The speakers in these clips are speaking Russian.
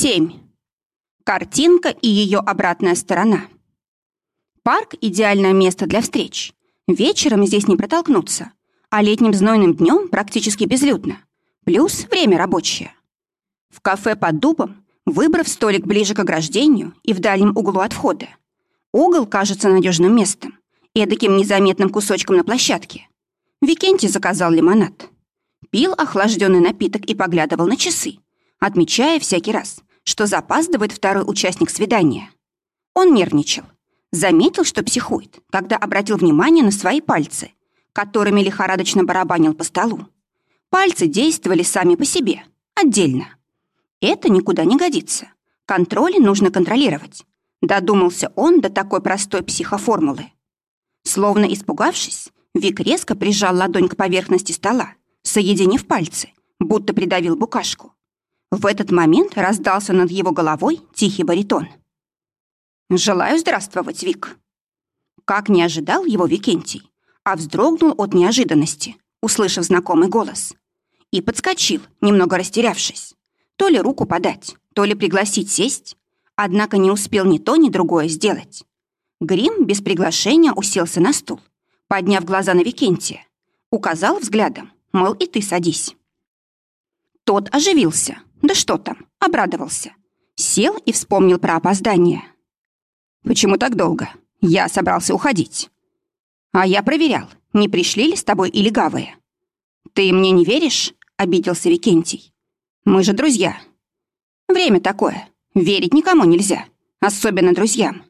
7. Картинка и ее обратная сторона. Парк – идеальное место для встреч. Вечером здесь не протолкнуться, а летним знойным днем практически безлюдно. Плюс время рабочее. В кафе под дубом, выбрав столик ближе к ограждению и в дальнем углу от входа, угол кажется надежным местом, эдаким незаметным кусочком на площадке. Викентий заказал лимонад. Пил охлажденный напиток и поглядывал на часы, отмечая всякий раз, что запаздывает второй участник свидания. Он нервничал. Заметил, что психует, когда обратил внимание на свои пальцы, которыми лихорадочно барабанил по столу. Пальцы действовали сами по себе, отдельно. Это никуда не годится. Контроль нужно контролировать. Додумался он до такой простой психоформулы. Словно испугавшись, Вик резко прижал ладонь к поверхности стола, соединив пальцы, будто придавил букашку. В этот момент раздался над его головой тихий баритон. «Желаю здравствовать, Вик». Как не ожидал его Викентий, а вздрогнул от неожиданности, услышав знакомый голос. И подскочил, немного растерявшись. То ли руку подать, то ли пригласить сесть, однако не успел ни то, ни другое сделать. Грим без приглашения уселся на стул, подняв глаза на Викентия, указал взглядом, мол, и ты садись. Тот оживился, да что там, обрадовался. Сел и вспомнил про опоздание. «Почему так долго? Я собрался уходить». «А я проверял, не пришли ли с тобой и легавые». «Ты мне не веришь?» — обиделся Викентий. «Мы же друзья». «Время такое. Верить никому нельзя, особенно друзьям».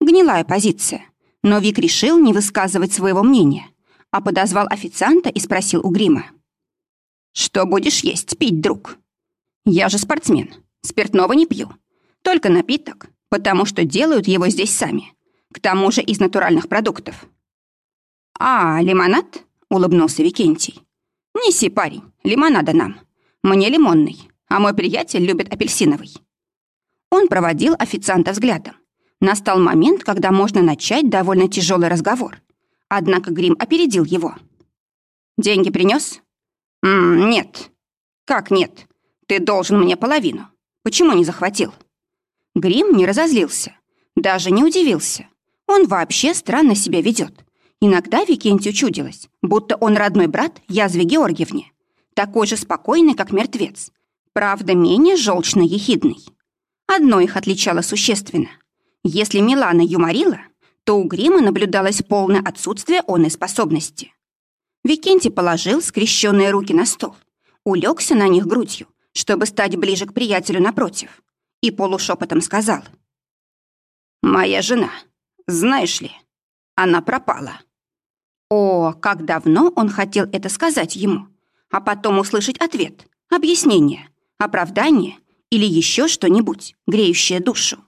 Гнилая позиция. Но Вик решил не высказывать своего мнения, а подозвал официанта и спросил у Грима. «Что будешь есть, пить, друг?» Я же спортсмен. Спиртного не пью. Только напиток, потому что делают его здесь сами. К тому же из натуральных продуктов. «А, лимонад?» — улыбнулся Викентий. «Неси, парень, лимонада нам. Мне лимонный, а мой приятель любит апельсиновый». Он проводил официанта взглядом. Настал момент, когда можно начать довольно тяжелый разговор. Однако Грим опередил его. «Деньги принес? «Нет». «Как нет? Ты должен мне половину. Почему не захватил?» Грим не разозлился, даже не удивился. Он вообще странно себя ведет. Иногда Викентию чудилось, будто он родной брат Язве Георгиевне, такой же спокойный, как мертвец, правда, менее желчно-ехидный. Одно их отличало существенно. Если Милана юморила, то у Грима наблюдалось полное отсутствие онной способности. Викентий положил скрещенные руки на стол, улегся на них грудью чтобы стать ближе к приятелю напротив, и полушепотом сказал. «Моя жена, знаешь ли, она пропала». О, как давно он хотел это сказать ему, а потом услышать ответ, объяснение, оправдание или еще что-нибудь, греющее душу.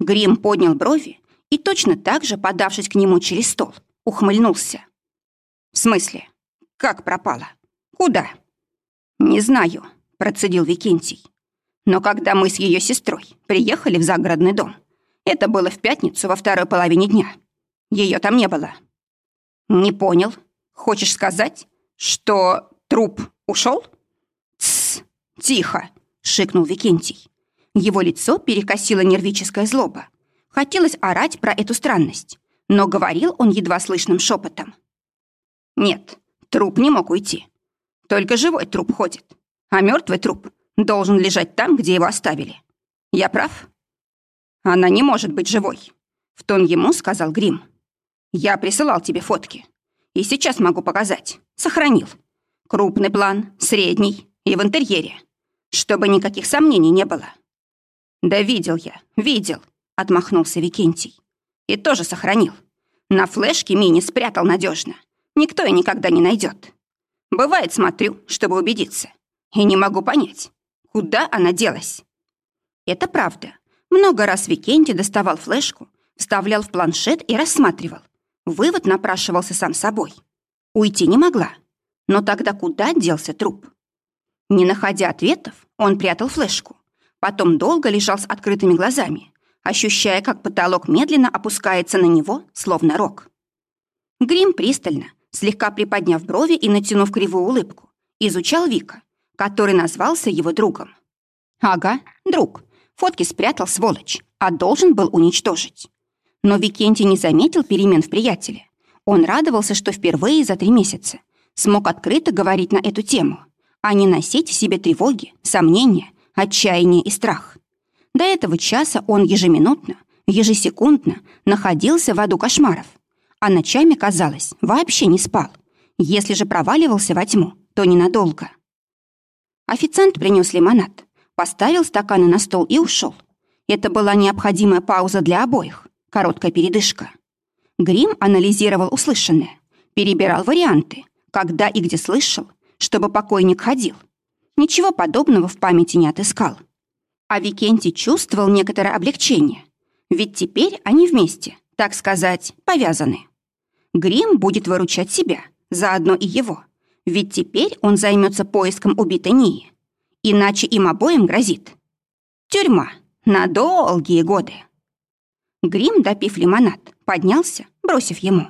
Грим поднял брови и точно так же, подавшись к нему через стол, ухмыльнулся. «В смысле? Как пропала? Куда?» «Не знаю», процедил Викентий. Но когда мы с ее сестрой приехали в загородный дом, это было в пятницу во второй половине дня. Ее там не было. Не понял. Хочешь сказать, что труп ушел? Тсс, тихо, шикнул Викентий. Его лицо перекосило нервическая злоба. Хотелось орать про эту странность, но говорил он едва слышным шепотом. Нет, труп не мог уйти. Только живой труп ходит а мертвый труп должен лежать там, где его оставили. Я прав? Она не может быть живой, в тон ему сказал Грим. Я присылал тебе фотки. И сейчас могу показать. Сохранил. Крупный план, средний и в интерьере. Чтобы никаких сомнений не было. Да видел я, видел, отмахнулся Викентий. И тоже сохранил. На флешке мини спрятал надежно. Никто и никогда не найдет. Бывает, смотрю, чтобы убедиться. И не могу понять, куда она делась. Это правда. Много раз Викенти доставал флешку, вставлял в планшет и рассматривал. Вывод напрашивался сам собой. Уйти не могла. Но тогда куда делся труп? Не находя ответов, он прятал флешку. Потом долго лежал с открытыми глазами, ощущая, как потолок медленно опускается на него, словно рог. Грим пристально, слегка приподняв брови и натянув кривую улыбку, изучал Вика, который назвался его другом. Ага, друг. Фотки спрятал, сволочь, а должен был уничтожить. Но Викентий не заметил перемен в приятеле. Он радовался, что впервые за три месяца смог открыто говорить на эту тему, а не носить в себе тревоги, сомнения, отчаяние и страх. До этого часа он ежеминутно, ежесекундно находился в аду кошмаров, а ночами, казалось, вообще не спал. Если же проваливался во тьму, то ненадолго. Официант принес лимонад, поставил стаканы на стол и ушел. Это была необходимая пауза для обоих, короткая передышка. Грим анализировал услышанное, перебирал варианты, когда и где слышал, чтобы покойник ходил. Ничего подобного в памяти не отыскал. А Викентий чувствовал некоторое облегчение. Ведь теперь они вместе, так сказать, повязаны. Грим будет выручать себя, заодно и его. Ведь теперь он займется поиском убитой Нии. Иначе им обоим грозит. Тюрьма на долгие годы. Грим, допив лимонад, поднялся, бросив ему.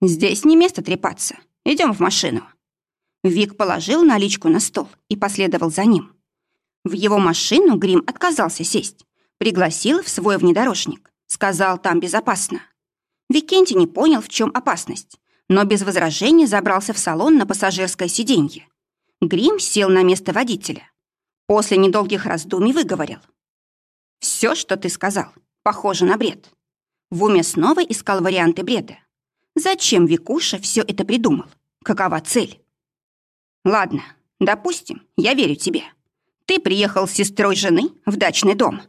«Здесь не место трепаться. Идем в машину». Вик положил наличку на стол и последовал за ним. В его машину Грим отказался сесть, пригласил в свой внедорожник, сказал, там безопасно. Викентий не понял, в чем опасность, но без возражений забрался в салон на пассажирское сиденье. Грим сел на место водителя. После недолгих раздумий выговорил. «Все, что ты сказал, похоже на бред». В уме снова искал варианты бреда. Зачем Викуша все это придумал? Какова цель? Ладно, допустим, я верю тебе. Ты приехал с сестрой жены в дачный дом.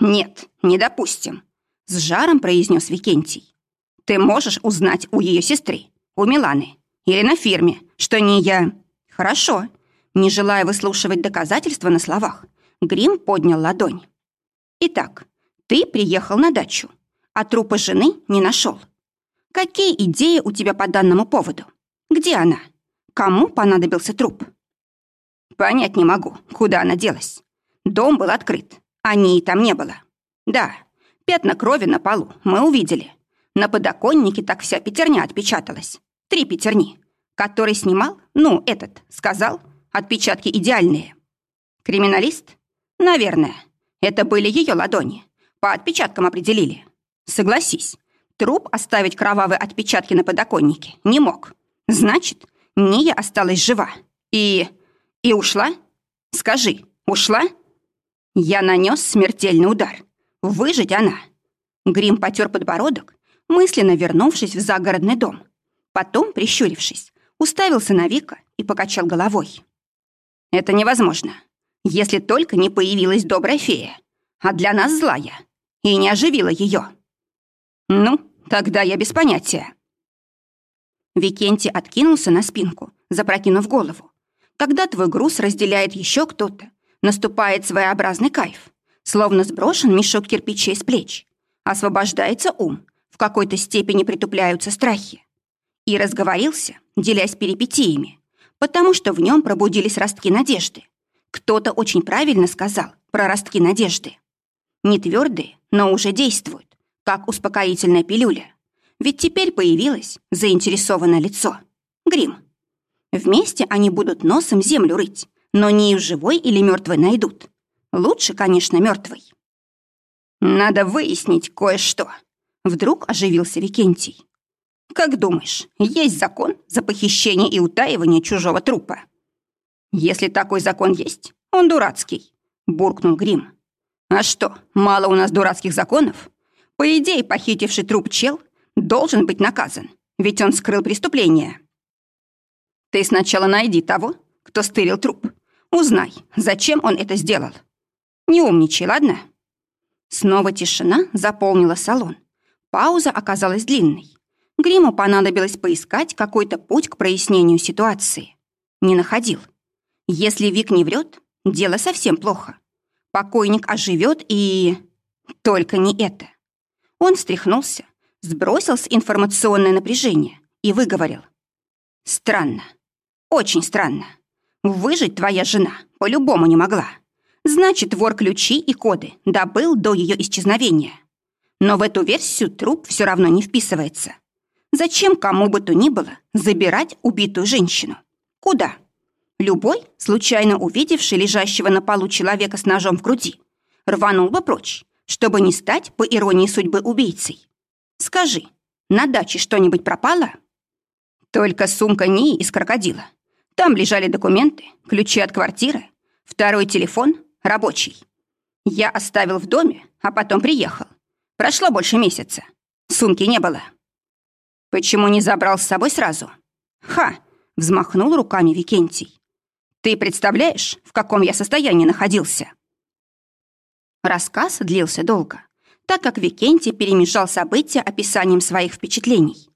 Нет, не допустим. С жаром произнес Викентий. Ты можешь узнать у ее сестры, у Миланы, или на фирме, что не я. Хорошо. Не желая выслушивать доказательства на словах, Грим поднял ладонь. Итак, ты приехал на дачу, а трупа жены не нашел. Какие идеи у тебя по данному поводу? Где она? Кому понадобился труп? Понять не могу, куда она делась. Дом был открыт, а ней там не было. Да, пятна крови на полу мы увидели. На подоконнике так вся пятерня отпечаталась. Три пятерни. Который снимал, ну, этот, сказал, отпечатки идеальные. Криминалист? Наверное. Это были ее ладони. По отпечаткам определили. Согласись, труп оставить кровавые отпечатки на подоконнике не мог. Значит, Ния осталась жива. И... и ушла? Скажи, ушла? Я нанес смертельный удар. Выжить она. Грим потер подбородок, мысленно вернувшись в загородный дом. Потом, прищурившись, уставился на Вика и покачал головой. «Это невозможно, если только не появилась добрая фея, а для нас злая, и не оживила ее. Ну, тогда я без понятия». Викентий откинулся на спинку, запрокинув голову. Когда твой груз разделяет еще кто-то, наступает своеобразный кайф, словно сброшен мешок кирпичей с плеч. Освобождается ум, в какой-то степени притупляются страхи. И разговорился, делясь перипетиями, потому что в нем пробудились ростки надежды. Кто-то очень правильно сказал про ростки надежды. Не твердые, но уже действуют, как успокоительная пилюля. Ведь теперь появилось заинтересованное лицо. Грим. Вместе они будут носом землю рыть, но не живой или мертвой найдут. Лучше, конечно, мертвый. Надо выяснить кое-что. Вдруг оживился Викентий. Как думаешь, есть закон за похищение и утаивание чужого трупа? Если такой закон есть, он дурацкий, буркнул Грим. А что, мало у нас дурацких законов? По идее, похитивший труп чел должен быть наказан, ведь он скрыл преступление. Ты сначала найди того, кто стырил труп. Узнай, зачем он это сделал. Не умничай, ладно? Снова тишина заполнила салон. Пауза оказалась длинной. Гриму понадобилось поискать какой-то путь к прояснению ситуации. Не находил. Если Вик не врет, дело совсем плохо. Покойник оживет и... Только не это. Он встряхнулся, сбросил с информационное напряжение и выговорил. «Странно. Очень странно. Выжить твоя жена по-любому не могла. Значит, вор ключи и коды добыл до ее исчезновения. Но в эту версию труп все равно не вписывается. Зачем кому бы то ни было забирать убитую женщину? Куда? любой, случайно увидевший лежащего на полу человека с ножом в груди, рванул бы прочь, чтобы не стать, по иронии судьбы, убийцей. Скажи, на даче что-нибудь пропало? Только сумка Нии из крокодила. Там лежали документы, ключи от квартиры, второй телефон, рабочий. Я оставил в доме, а потом приехал. Прошло больше месяца. Сумки не было. Почему не забрал с собой сразу? Ха! Взмахнул руками Викентий. Ты представляешь, в каком я состоянии находился? Рассказ длился долго, так как Викентий перемежал события описанием своих впечатлений.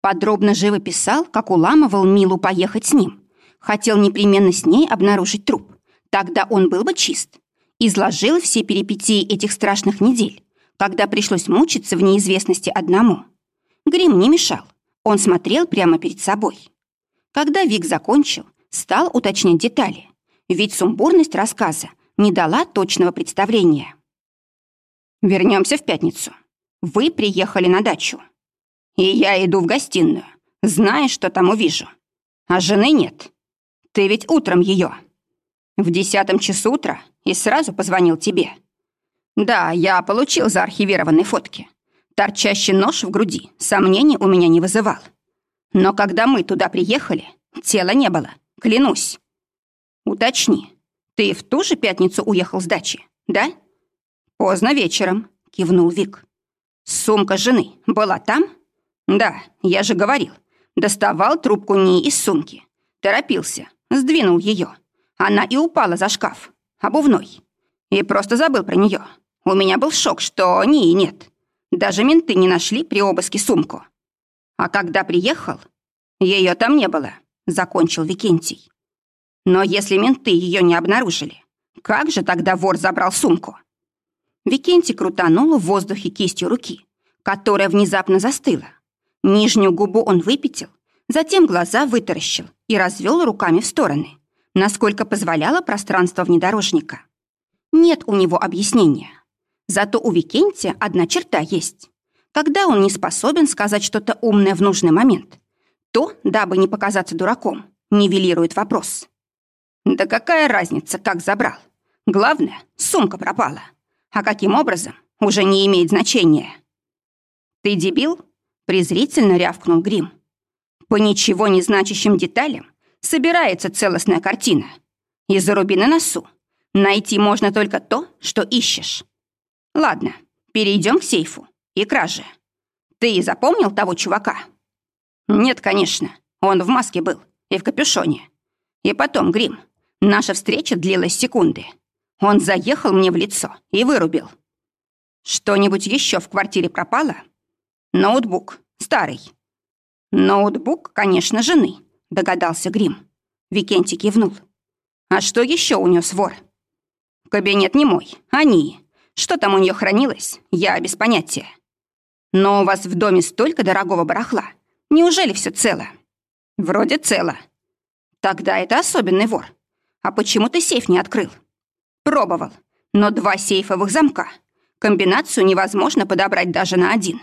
Подробно живописал, как уламывал Милу поехать с ним. Хотел непременно с ней обнаружить труп. Тогда он был бы чист. Изложил все перипетии этих страшных недель, когда пришлось мучиться в неизвестности одному. Грим не мешал. Он смотрел прямо перед собой. Когда Вик закончил, стал уточнять детали. Ведь сумбурность рассказа не дала точного представления. Вернемся в пятницу. Вы приехали на дачу. И я иду в гостиную, зная, что там увижу. А жены нет. Ты ведь утром ее. В десятом часу утра и сразу позвонил тебе. Да, я получил заархивированные фотки. Торчащий нож в груди сомнений у меня не вызывал. Но когда мы туда приехали, тела не было, клянусь. Уточни, «Ты в ту же пятницу уехал с дачи, да?» «Поздно вечером», — кивнул Вик. «Сумка жены была там?» «Да, я же говорил. Доставал трубку не из сумки. Торопился, сдвинул ее. Она и упала за шкаф, обувной. И просто забыл про нее. У меня был шок, что Нии нет. Даже менты не нашли при обыске сумку. А когда приехал, ее там не было», — закончил Викентий. Но если менты ее не обнаружили, как же тогда вор забрал сумку? Викентий крутанул в воздухе кистью руки, которая внезапно застыла. Нижнюю губу он выпятил, затем глаза вытаращил и развел руками в стороны, насколько позволяло пространство внедорожника. Нет у него объяснения. Зато у Викентия одна черта есть. Когда он не способен сказать что-то умное в нужный момент, то, дабы не показаться дураком, нивелирует вопрос. Да какая разница, как забрал? Главное, сумка пропала. А каким образом, уже не имеет значения. «Ты дебил?» — презрительно рявкнул Грим. «По ничего не значащим деталям собирается целостная картина. И заруби на носу. Найти можно только то, что ищешь. Ладно, перейдем к сейфу и краже. Ты запомнил того чувака?» «Нет, конечно. Он в маске был и в капюшоне. И потом, Грим, Наша встреча длилась секунды. Он заехал мне в лицо и вырубил. Что-нибудь еще в квартире пропало? Ноутбук. Старый. Ноутбук, конечно, жены, догадался Грим. Викентий кивнул. А что еще унес вор? Кабинет не мой, они. Что там у нее хранилось, я без понятия. Но у вас в доме столько дорогого барахла. Неужели все цело? Вроде цело. Тогда это особенный вор. «А почему ты сейф не открыл?» «Пробовал, но два сейфовых замка. Комбинацию невозможно подобрать даже на один.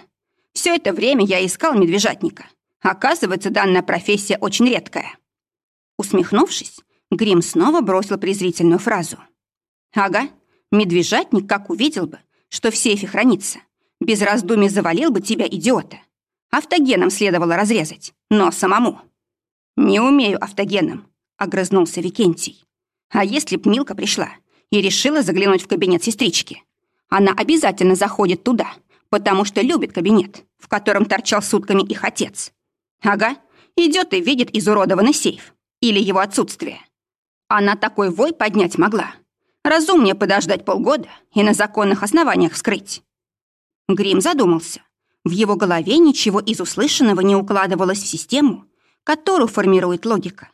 Все это время я искал медвежатника. Оказывается, данная профессия очень редкая». Усмехнувшись, Грим снова бросил презрительную фразу. «Ага, медвежатник как увидел бы, что в сейфе хранится. Без раздумий завалил бы тебя, идиота. Автогеном следовало разрезать, но самому». «Не умею автогеном», — огрызнулся Викентий. А если б Милка пришла и решила заглянуть в кабинет сестрички? Она обязательно заходит туда, потому что любит кабинет, в котором торчал сутками их отец. Ага, идет и видит изуродованный сейф. Или его отсутствие. Она такой вой поднять могла. Разумнее подождать полгода и на законных основаниях вскрыть. Грим задумался. В его голове ничего из услышанного не укладывалось в систему, которую формирует логика.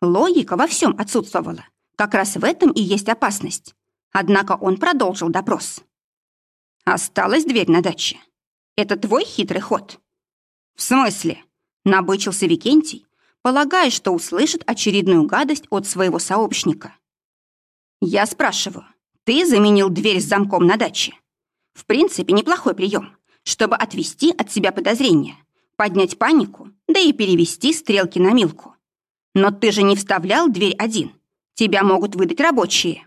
Логика во всем отсутствовала, как раз в этом и есть опасность. Однако он продолжил допрос. Осталась дверь на даче. Это твой хитрый ход? В смысле? Набычился Викентий, полагая, что услышит очередную гадость от своего сообщника. Я спрашиваю, ты заменил дверь с замком на даче? В принципе, неплохой прием, чтобы отвести от себя подозрения, поднять панику, да и перевести стрелки на Милку. Но ты же не вставлял дверь один. Тебя могут выдать рабочие.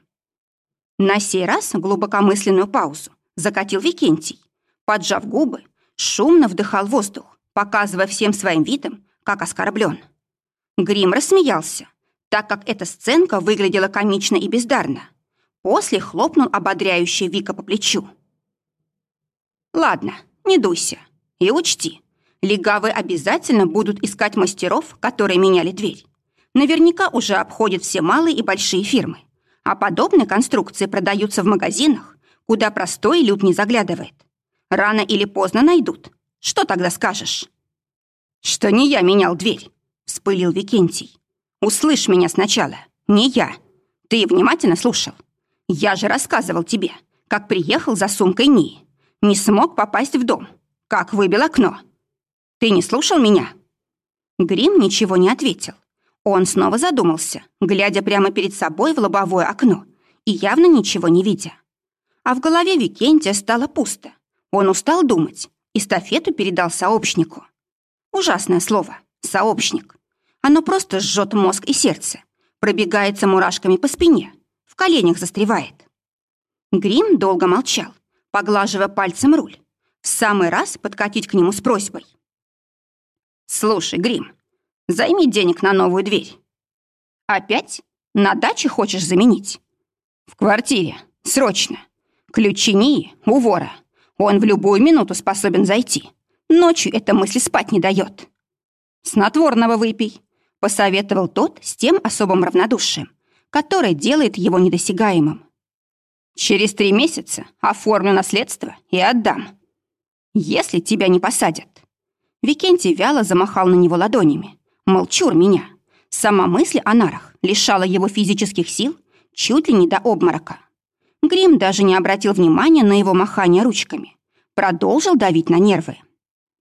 На сей раз глубокомысленную паузу закатил Викентий. Поджав губы, шумно вдыхал воздух, показывая всем своим видом, как оскорблен. Грим рассмеялся, так как эта сценка выглядела комично и бездарно. После хлопнул ободряющий Вика по плечу. «Ладно, не дуйся. И учти, легавы обязательно будут искать мастеров, которые меняли дверь. Наверняка уже обходят все малые и большие фирмы. А подобные конструкции продаются в магазинах, куда простой люд не заглядывает. Рано или поздно найдут. Что тогда скажешь?» «Что не я менял дверь», — вспылил Викентий. «Услышь меня сначала. Не я. Ты внимательно слушал? Я же рассказывал тебе, как приехал за сумкой Нии. Не смог попасть в дом. Как выбил окно. Ты не слушал меня?» Грим ничего не ответил. Он снова задумался, глядя прямо перед собой в лобовое окно и явно ничего не видя. А в голове Викентия стало пусто. Он устал думать, и стафету передал сообщнику. Ужасное слово «сообщник». Оно просто жжет мозг и сердце, пробегается мурашками по спине, в коленях застревает. Грим долго молчал, поглаживая пальцем руль. В самый раз подкатить к нему с просьбой. «Слушай, Грим, займи денег на новую дверь». «Опять? На даче хочешь заменить?» «В квартире. Срочно. Ключи Нии у вора. Он в любую минуту способен зайти. Ночью эта мысль спать не дает. «Снотворного выпей», — посоветовал тот с тем особым равнодушием, которое делает его недосягаемым. «Через три месяца оформлю наследство и отдам. Если тебя не посадят». Викентий вяло замахал на него ладонями. «Молчур меня». Сама мысль о нарах лишала его физических сил чуть ли не до обморока. Грим даже не обратил внимания на его махание ручками. Продолжил давить на нервы.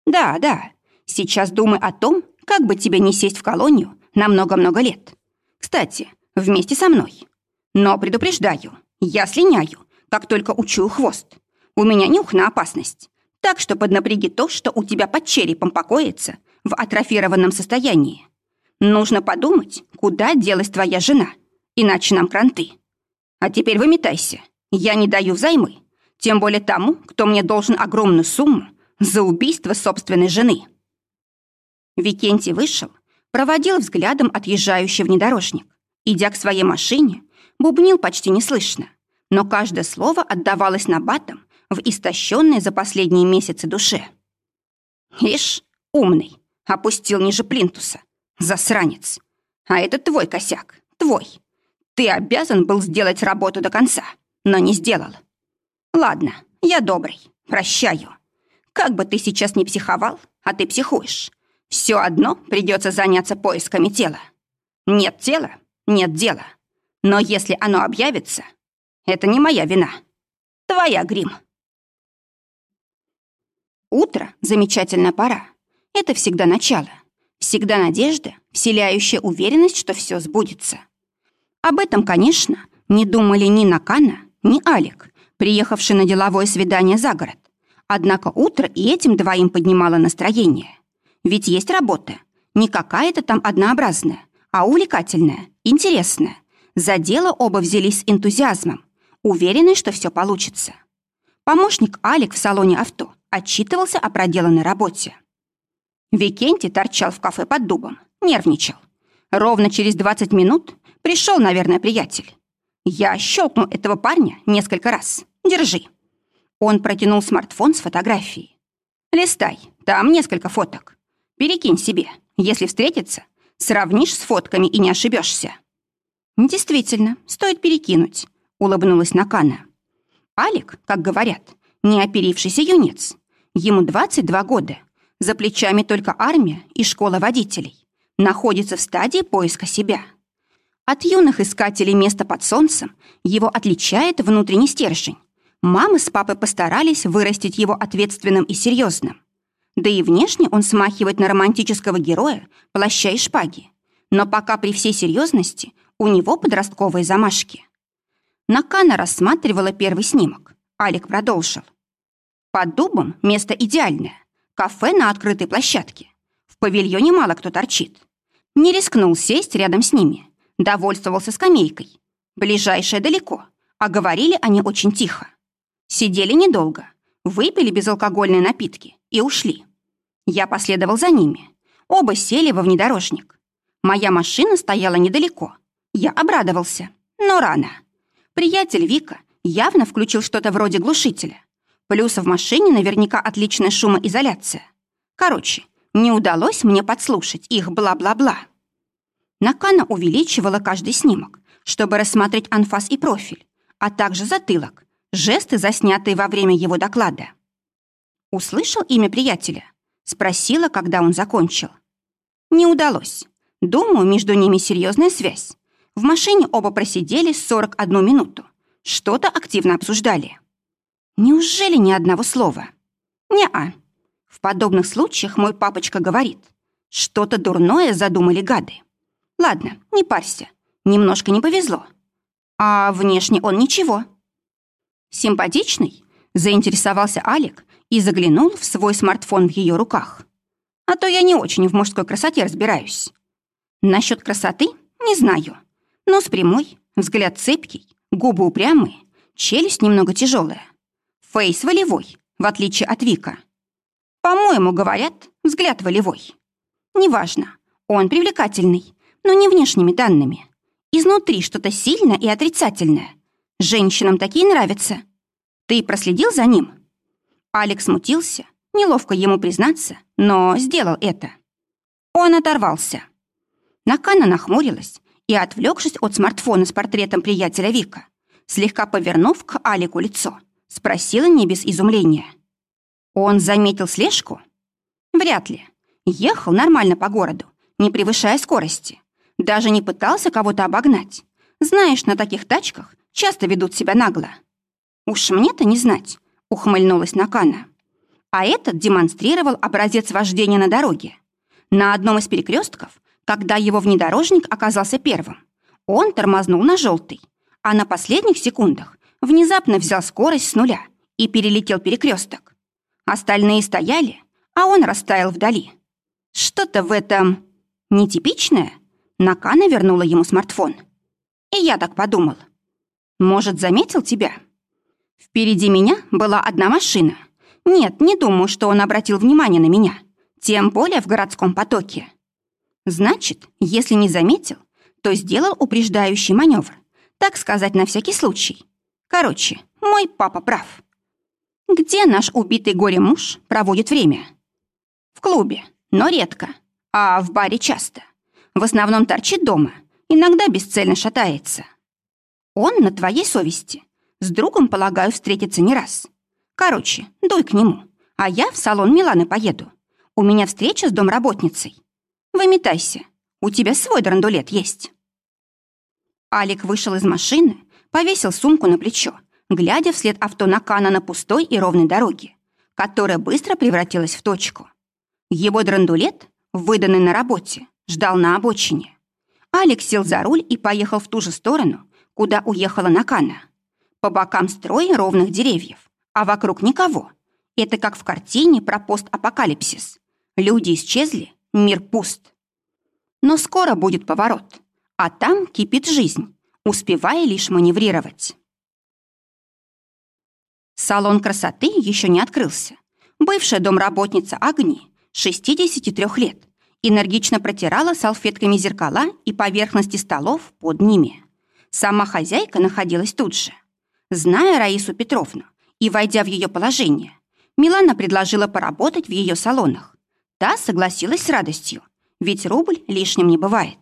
«Да, да, сейчас думай о том, как бы тебе не сесть в колонию на много-много лет. Кстати, вместе со мной. Но предупреждаю, я слиняю, как только учую хвост. У меня нюх на опасность. Так что поднапряги то, что у тебя под черепом покоится в атрофированном состоянии. Нужно подумать, куда делась твоя жена, иначе нам кранты. А теперь выметайся. Я не даю взаймы, тем более тому, кто мне должен огромную сумму за убийство собственной жены. Викентий вышел, проводил взглядом отъезжающий внедорожник. Идя к своей машине, бубнил почти неслышно, но каждое слово отдавалось набатом в истощенной за последние месяцы душе. «Ишь, умный, опустил ниже плинтуса. Засранец. А это твой косяк, твой. Ты обязан был сделать работу до конца, но не сделал. Ладно, я добрый, прощаю. Как бы ты сейчас не психовал, а ты психуешь, все одно придется заняться поисками тела. Нет тела, нет дела. Но если оно объявится, это не моя вина. Твоя, Грим. Утро — замечательная пора. Это всегда начало. Всегда надежда, вселяющая уверенность, что все сбудется. Об этом, конечно, не думали ни Накана, ни Алик, приехавший на деловое свидание за город. Однако утро и этим двоим поднимало настроение. Ведь есть работа. Не какая-то там однообразная, а увлекательная, интересная. За дело оба взялись с энтузиазмом, уверены, что все получится. Помощник Алик в салоне авто отчитывался о проделанной работе. Викентий торчал в кафе под дубом, нервничал. Ровно через 20 минут пришел, наверное, приятель. Я щелкнул этого парня несколько раз. Держи». Он протянул смартфон с фотографией. «Листай, там несколько фоток. Перекинь себе. Если встретится, сравнишь с фотками и не ошибешься». «Действительно, стоит перекинуть», — улыбнулась Накана. Алик, как говорят, не оперившийся юнец. Ему 22 года. За плечами только армия и школа водителей. Находится в стадии поиска себя. От юных искателей места под солнцем его отличает внутренний стержень. Мама с папой постарались вырастить его ответственным и серьезным. Да и внешне он смахивает на романтического героя плаща и шпаги. Но пока при всей серьезности у него подростковые замашки. Накана рассматривала первый снимок. Алик продолжил. Под дубом место идеальное. Кафе на открытой площадке. В павильоне мало кто торчит. Не рискнул сесть рядом с ними. Довольствовался скамейкой. Ближайшая далеко, а говорили они очень тихо. Сидели недолго, выпили безалкогольные напитки и ушли. Я последовал за ними. Оба сели во внедорожник. Моя машина стояла недалеко. Я обрадовался, но рано. Приятель Вика явно включил что-то вроде глушителя. Плюс в машине наверняка отличная шумоизоляция. Короче, не удалось мне подслушать их бла-бла-бла. Накана увеличивала каждый снимок, чтобы рассмотреть анфас и профиль, а также затылок, жесты, заснятые во время его доклада. «Услышал имя приятеля?» — спросила, когда он закончил. «Не удалось. Думаю, между ними серьезная связь. В машине оба просидели 41 минуту. Что-то активно обсуждали. Неужели ни одного слова? Не-а. В подобных случаях мой папочка говорит, что-то дурное задумали гады. Ладно, не парься. Немножко не повезло. А внешне он ничего. Симпатичный? Заинтересовался Алик и заглянул в свой смартфон в ее руках. А то я не очень в мужской красоте разбираюсь. Насчет красоты не знаю. Нос прямой, взгляд цепкий, губы упрямые, челюсть немного тяжелая. Фейс волевой, в отличие от Вика. По-моему, говорят, взгляд волевой. Неважно, он привлекательный, но не внешними данными. Изнутри что-то сильное и отрицательное. Женщинам такие нравятся. Ты проследил за ним? Алекс смутился, неловко ему признаться, но сделал это. Он оторвался. Накана нахмурилась и, отвлекшись от смартфона с портретом приятеля Вика, слегка повернув к Алику лицо, спросила не без изумления. Он заметил слежку? Вряд ли. Ехал нормально по городу, не превышая скорости. Даже не пытался кого-то обогнать. Знаешь, на таких тачках часто ведут себя нагло. Уж мне-то не знать, ухмыльнулась Накана. А этот демонстрировал образец вождения на дороге. На одном из перекрестков когда его внедорожник оказался первым, он тормознул на желтый, а на последних секундах внезапно взял скорость с нуля и перелетел перекресток. Остальные стояли, а он растаял вдали. Что-то в этом нетипичное. Накана вернула ему смартфон. И я так подумал. Может, заметил тебя? Впереди меня была одна машина. Нет, не думаю, что он обратил внимание на меня. Тем более в городском потоке. Значит, если не заметил, то сделал упреждающий маневр. Так сказать, на всякий случай. Короче, мой папа прав. Где наш убитый горе-муж проводит время? В клубе, но редко. А в баре часто. В основном торчит дома, иногда бесцельно шатается. Он на твоей совести. С другом, полагаю, встретиться не раз. Короче, дуй к нему, а я в салон Миланы поеду. У меня встреча с домработницей. Выметайся. У тебя свой драндулет есть». Алик вышел из машины, повесил сумку на плечо, глядя вслед авто Накана на пустой и ровной дороге, которая быстро превратилась в точку. Его драндулет, выданный на работе, ждал на обочине. Алекс сел за руль и поехал в ту же сторону, куда уехала Накана. По бокам строй ровных деревьев, а вокруг никого. Это как в картине про постапокалипсис. Люди исчезли, Мир пуст. Но скоро будет поворот, а там кипит жизнь, успевая лишь маневрировать. Салон красоты еще не открылся. Бывшая домработница Агни, 63 лет, энергично протирала салфетками зеркала и поверхности столов под ними. Сама хозяйка находилась тут же. Зная Раису Петровну и войдя в ее положение, Милана предложила поработать в ее салонах, Та согласилась с радостью, ведь рубль лишним не бывает.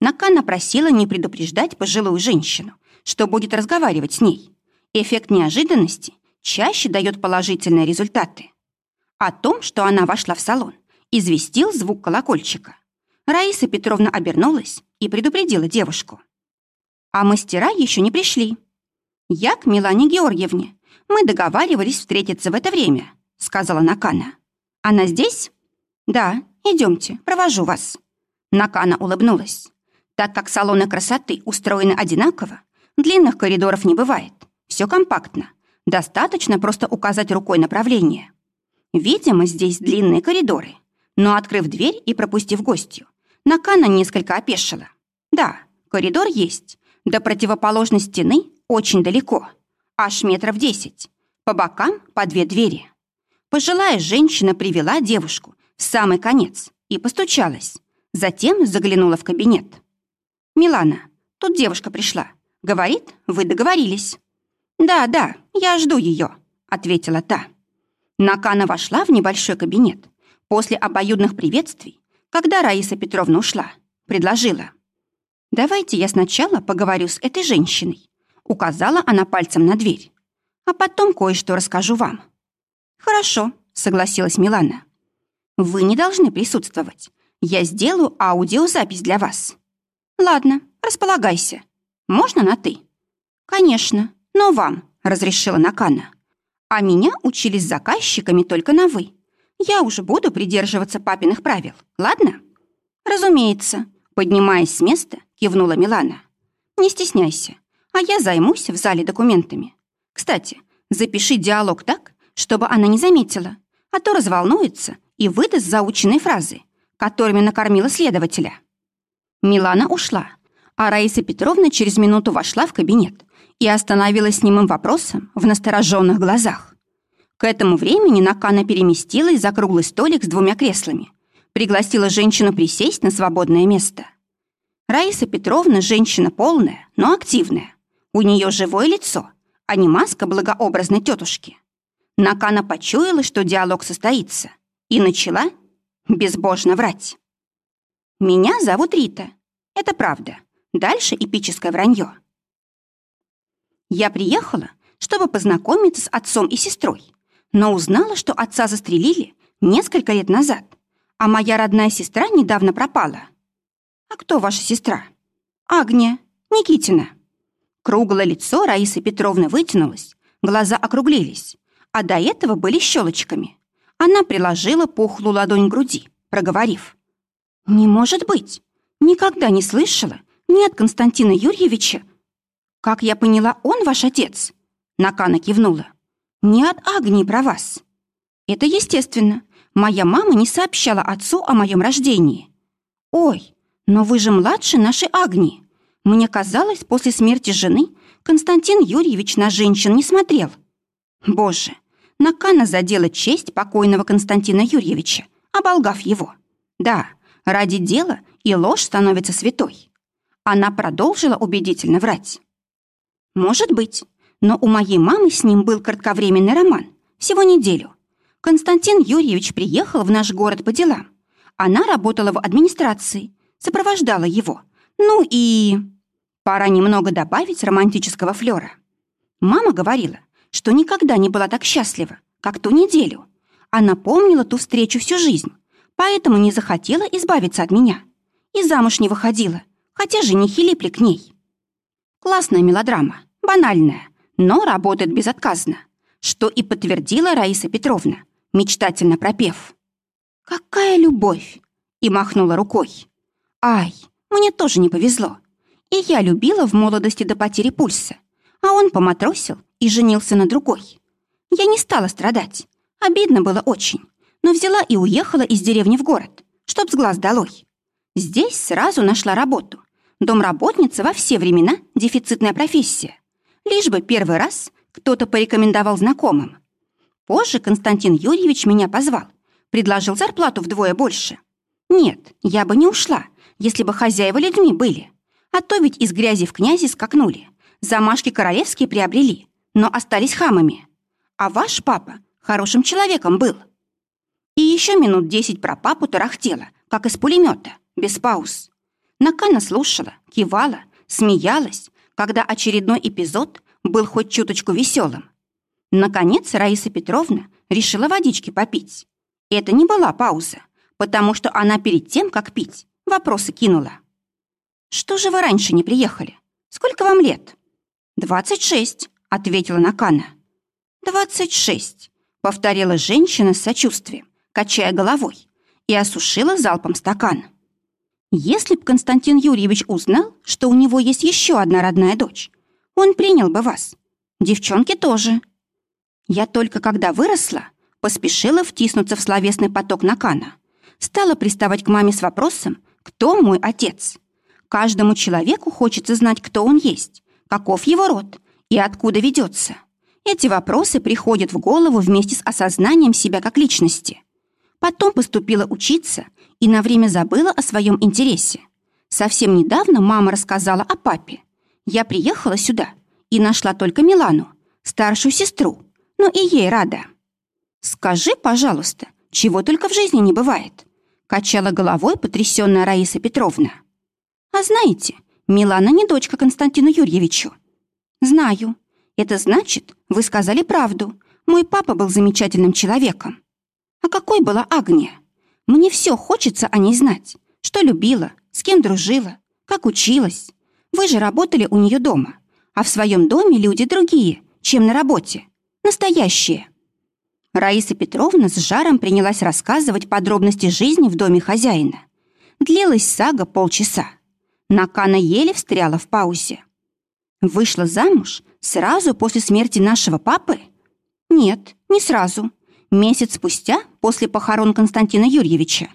Накана просила не предупреждать пожилую женщину, что будет разговаривать с ней. Эффект неожиданности чаще дает положительные результаты. О том, что она вошла в салон, известил звук колокольчика. Раиса Петровна обернулась и предупредила девушку. А мастера еще не пришли. Я к Милане Георгиевне. Мы договаривались встретиться в это время, сказала Накана. Она здесь? «Да, идемте, провожу вас». Накана улыбнулась. Так как салоны красоты устроены одинаково, длинных коридоров не бывает. Все компактно. Достаточно просто указать рукой направление. Видимо, здесь длинные коридоры. Но открыв дверь и пропустив гостью, Накана несколько опешила. Да, коридор есть. До противоположной стены очень далеко. Аж метров десять. По бокам по две двери. Пожилая женщина привела девушку в самый конец и постучалась. Затем заглянула в кабинет. «Милана, тут девушка пришла. Говорит, вы договорились». «Да, да, я жду ее», — ответила та. Накана вошла в небольшой кабинет. После обоюдных приветствий, когда Раиса Петровна ушла, предложила. «Давайте я сначала поговорю с этой женщиной», — указала она пальцем на дверь. «А потом кое-что расскажу вам». «Хорошо», — согласилась Милана. «Вы не должны присутствовать. Я сделаю аудиозапись для вас». «Ладно, располагайся. Можно на «ты»?» «Конечно, но вам», — разрешила Накана. «А меня учили с заказчиками только на «вы». Я уже буду придерживаться папиных правил, ладно?» «Разумеется», — поднимаясь с места, кивнула Милана. «Не стесняйся, а я займусь в зале документами. Кстати, запиши диалог так, чтобы она не заметила, а то разволнуется и выдаст заученные фразы, которыми накормила следователя». Милана ушла, а Раиса Петровна через минуту вошла в кабинет и остановилась с немым вопросом в настороженных глазах. К этому времени Накана переместилась за круглый столик с двумя креслами, пригласила женщину присесть на свободное место. Раиса Петровна женщина полная, но активная. У нее живое лицо, а не маска благообразной тетушки. Накана почуяла, что диалог состоится, и начала безбожно врать. «Меня зовут Рита. Это правда. Дальше эпическое вранье. Я приехала, чтобы познакомиться с отцом и сестрой, но узнала, что отца застрелили несколько лет назад, а моя родная сестра недавно пропала. А кто ваша сестра? Агния, Никитина. Круглое лицо Раисы Петровны вытянулось, глаза округлились, а до этого были щелочками. Она приложила пухлую ладонь к груди, проговорив. «Не может быть! Никогда не слышала ни от Константина Юрьевича. Как я поняла, он ваш отец?» Накана кивнула. «Не от Агнии про вас». «Это естественно. Моя мама не сообщала отцу о моем рождении». «Ой, но вы же младше нашей Агнии. Мне казалось, после смерти жены Константин Юрьевич на женщин не смотрел». «Боже, Накана задела честь покойного Константина Юрьевича, оболгав его. Да, ради дела и ложь становится святой. Она продолжила убедительно врать. Может быть, но у моей мамы с ним был кратковременный роман, всего неделю. Константин Юрьевич приехал в наш город по делам. Она работала в администрации, сопровождала его. Ну и... Пора немного добавить романтического флера. Мама говорила, что никогда не была так счастлива, как ту неделю. Она помнила ту встречу всю жизнь, поэтому не захотела избавиться от меня. И замуж не выходила, хотя женихи липли к ней. Классная мелодрама, банальная, но работает безотказно, что и подтвердила Раиса Петровна, мечтательно пропев. «Какая любовь!» и махнула рукой. «Ай, мне тоже не повезло. И я любила в молодости до потери пульса, а он поматросил и женился на другой. Я не стала страдать, обидно было очень, но взяла и уехала из деревни в город, чтоб с глаз долой. Здесь сразу нашла работу. Домработница во все времена – дефицитная профессия. Лишь бы первый раз кто-то порекомендовал знакомым. Позже Константин Юрьевич меня позвал, предложил зарплату вдвое больше. Нет, я бы не ушла, если бы хозяева людьми были. А то ведь из грязи в князи скакнули. Замашки королевские приобрели, но остались хамами. А ваш папа хорошим человеком был. И еще минут десять про папу тарахтела, как из пулемета, без пауз. Накана слушала, кивала, смеялась, когда очередной эпизод был хоть чуточку веселым. Наконец Раиса Петровна решила водички попить. Это не была пауза, потому что она перед тем, как пить, вопросы кинула. «Что же вы раньше не приехали? Сколько вам лет?» «Двадцать шесть», — ответила Накана. «Двадцать шесть», — повторила женщина с сочувствием, качая головой, и осушила залпом стакан. Если б Константин Юрьевич узнал, что у него есть еще одна родная дочь, он принял бы вас. Девчонки тоже. Я только когда выросла, поспешила втиснуться в словесный поток Накана. Стала приставать к маме с вопросом, кто мой отец. Каждому человеку хочется знать, кто он есть, каков его род и откуда ведется. Эти вопросы приходят в голову вместе с осознанием себя как личности. Потом поступила учиться и на время забыла о своем интересе. Совсем недавно мама рассказала о папе. Я приехала сюда и нашла только Милану, старшую сестру, но и ей рада. «Скажи, пожалуйста, чего только в жизни не бывает?» качала головой потрясённая Раиса Петровна. «А знаете, Милана не дочка Константину Юрьевичу». «Знаю. Это значит, вы сказали правду. Мой папа был замечательным человеком. А какой была Агния? Мне все хочется о ней знать. Что любила, с кем дружила, как училась. Вы же работали у нее дома. А в своем доме люди другие, чем на работе. Настоящие. Раиса Петровна с жаром принялась рассказывать подробности жизни в доме хозяина. Длилась сага полчаса. Накана еле встряла в паузе. Вышла замуж сразу после смерти нашего папы? Нет, не сразу. Месяц спустя, после похорон Константина Юрьевича.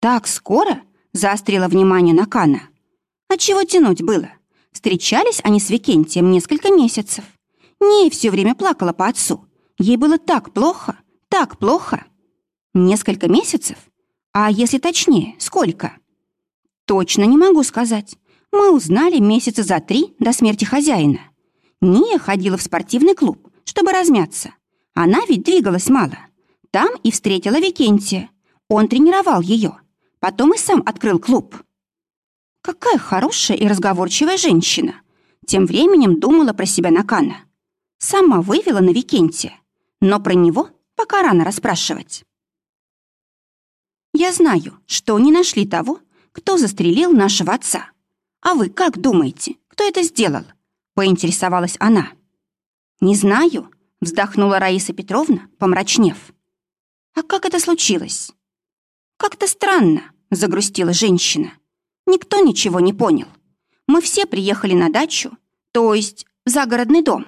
Так скоро заострила внимание Накана. А чего тянуть было? Встречались они с Викентием несколько месяцев. Ней все время плакала по отцу. Ей было так плохо, так плохо. Несколько месяцев? А если точнее, сколько? Точно не могу сказать. Мы узнали месяца за три до смерти хозяина. Ния ходила в спортивный клуб, чтобы размяться. Она ведь двигалась мало. Там и встретила Викентия. Он тренировал ее. Потом и сам открыл клуб. Какая хорошая и разговорчивая женщина. Тем временем думала про себя Накана. Сама вывела на Викентия. Но про него пока рано расспрашивать. Я знаю, что не нашли того, кто застрелил нашего отца. А вы как думаете, кто это сделал? Поинтересовалась она. Не знаю, вздохнула Раиса Петровна, помрачнев. А как это случилось? Как-то странно, загрустила женщина. Никто ничего не понял. Мы все приехали на дачу, то есть в загородный дом.